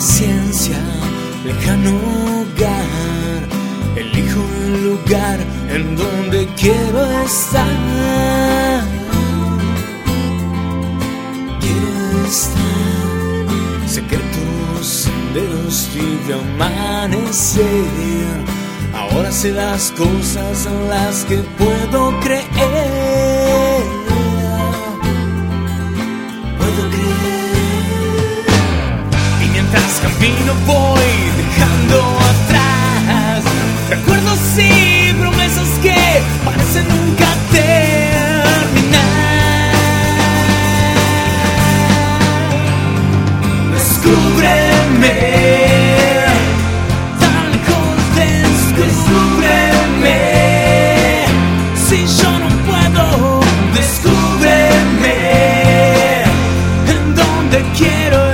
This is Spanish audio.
paciencia, lejano hogar. Elijo un lugar en donde quiero estar. Quiero estar. Secretos que tus senderos de amanecer. Ahora sé las cosas en las que puedo creer. Puedo creer camino voy dejando atrás recuerdos y promesas que parecen nunca terminar. Descúbreme tal contento descúbreme. Si yo no puedo descúbreme. En donde quiero